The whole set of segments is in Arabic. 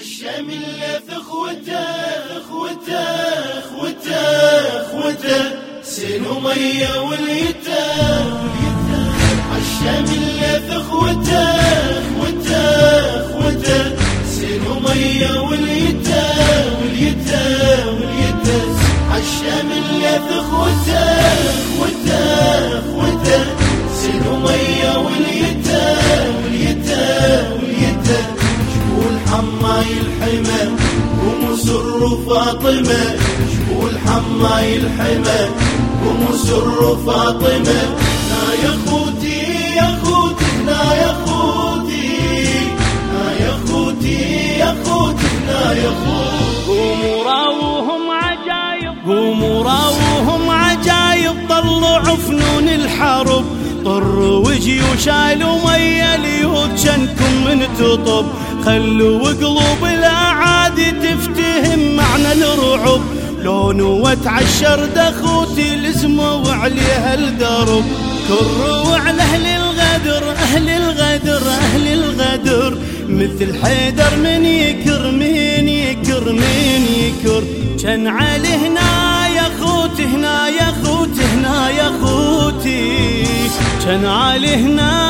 عالشمل اخوته اخوته اخوته اخوته سين ومية واليتام عالشمل اخوته اخوته فاطمة شكون حماي الحمى ومسر فاطمة. لا يا خوتي يا خوتي لا يا خوتي لا يا خوتي يا خوتي لا يا خوتي قوموا راوهم عجايب قوموا راوهم عجايب طلعوا فنون الحرب. طروا وجيوش مية اليهود شنكم من تطب. خلوا قلوب الاعادي تفتهم معنى الرعب. لون وتعشر دخوتي لزموا عليها الدرب كروا على أهل الغدر أهل الغدر أهل الغدر. مثل حيدر من يكر من يكر من يكر. كان علي هنا يا خوتي هنا يا خوتي هنا يا خوتي كان علي هنا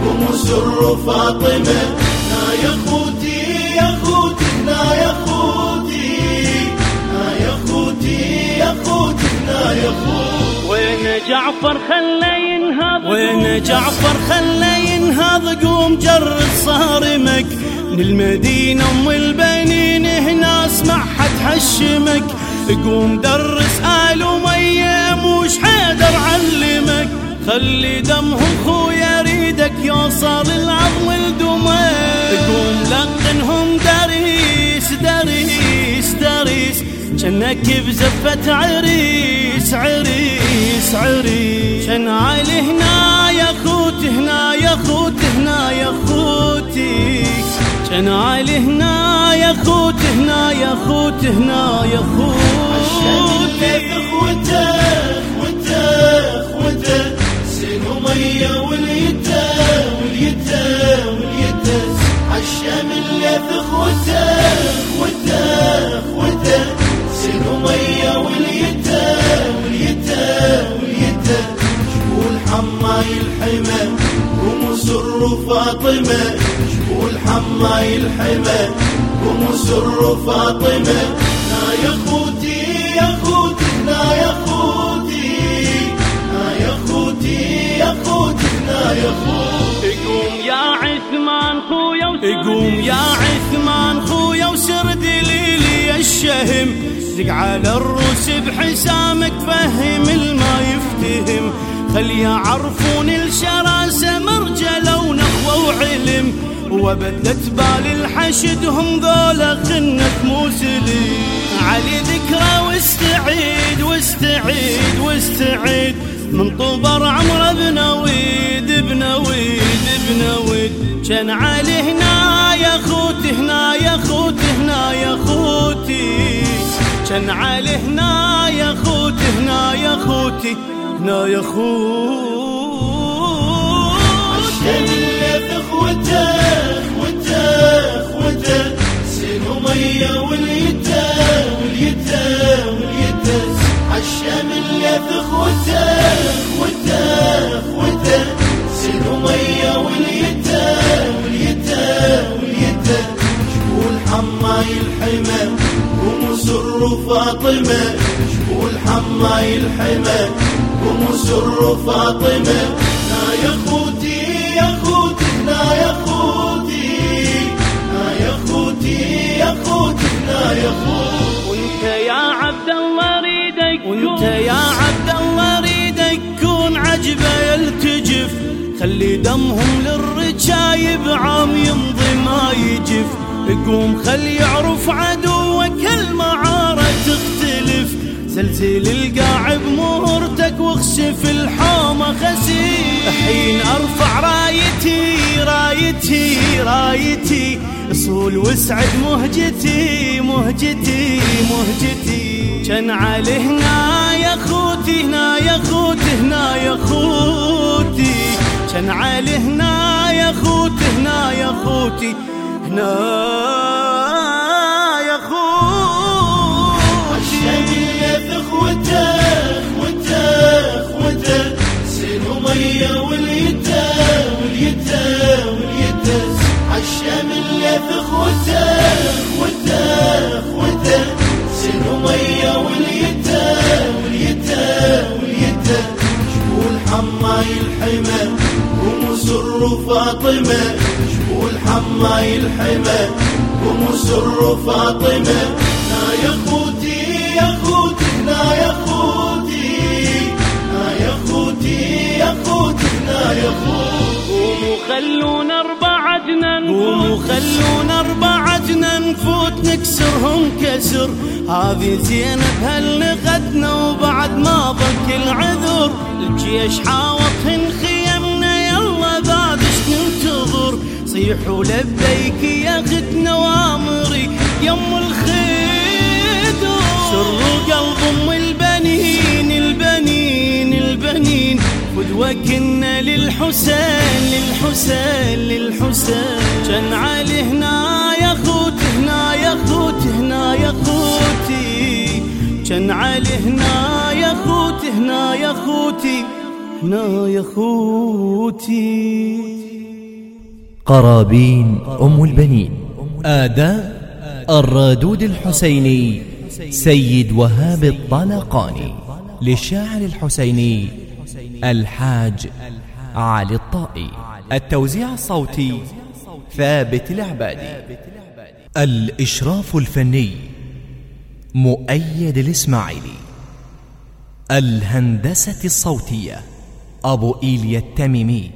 الحمى ومسر فاطمة. لا يا خوتي يا خوتي لا يا خوتي لا يا خوتي يا خوتي لا يا خوتي وين جعفر خلى ينهض وين جعفر خلى ينهض قوم. جرد صارمك من المدينة أم البنين هنا اسمع حتحشمك قوم درس آل خلي دمهم خويا ريدك يوصل العظم لدمك قوم لقنهم دريس دريس دريس. جنك بزفة عريس عريس عريس. شن عالي هنا يا خوتي هنا يا خوتي هنا يا خوتي شن عالي هنا يا خوتي هنا يا خوتي هنا يا خوتي ومية واليتام واليتام واليتام عالشمل اخوته اخوته اخوته سين ومية واليتام واليتام واليتام شكون حماي الحمى ومسر فاطمة شكون حماي الحمى ومسر فاطمة لا يا خوتي يا خوتي لا يا يا خوتي قوم يا عثمان خويا قوم يا عثمان خويا وسرد الشهم. دق على الروس بحسامك فهم الما يفتهم. خل يعرفون الشراسة مرجلة ونخوة وعلم. وبدت بال الحشد هم ذولا خنك موسلي علي ذكرى واستعيد واستعيد واستعيد. من طبر عمر بن ويد بن ويد بن ويد. كان علي هنا يا خوتي هنا يا خوتي هنا يا خوتي كان علي هنا يا خوتي هنا يا خوتي هنا يا خوتي الشمل اخوته اخوته اخوته سين ومية واليتام واليتام واليتام عالشمل اخوته اخوته فاطمة شكون حماي الحمى ومسر فاطمة. لا يا خوتي يا خوتي لا يا خوتي لا يا خوتي يا خوتي لا يا خوتي وانت يا عبد الله ريدك وانت يا عبد الله ريدك كون عجبة يلتجف. خلي دمهم للرجايب عام يمضي ما يجف. قوم خل يعرف عدوك المعارة تختلف. زلزل القاع بمهرتك واخسف الحومة خسيف الحين أرفع رايتي رايتي رايتي. أصول واسعد مهجتي مهجتي مهجتي. كان علي هنا يا خوتي هنا يا خوتي هنا يا خوتي كان علي هنا يا خوتي هنا يا خوتي هنا يا خوتي الشمية اخوته اخوته اخوته سن ومية واليتا واليتا واليتا. عالشمية اخوته اخوته اخوته سن ومية واليتا واليتا واليتا. شبول حماي الحمى ومسر فاطمة حماي الحمى ومسر فاطمة. نا يا خوتي يا خوتي نا يا خوتي نا يا خوتي يا خوتي نا يا خوتي قوموا خلونا أربع جنان قوموا خلونا أربع جنان نفوت. نكسرهم كسر. هذه زينب هل غدنا وبعد ما ضك العذر الجيش حاوطهن خيمنا صيحوا لبيك يا خد نوامري يم الخدر سروا قلب أم البنين البنين البنين. فدوة كنا للحسين للحسين للحسين. كان علي هنا يا خوتي هنا يا خوتي هنا يا خوتي كان علي هنا يا خوتي هنا يا خوتي هنا يا خوتي قرابين أم البنين. آداء الرادود الحسيني سيد وهاب الطلقاني للشاعر الحسيني الحاج علي الطائي. التوزيع الصوتي ثابت العبادي. الإشراف الفني مؤيد الإسماعيلي. الهندسة الصوتية أبو إيليا التميمي.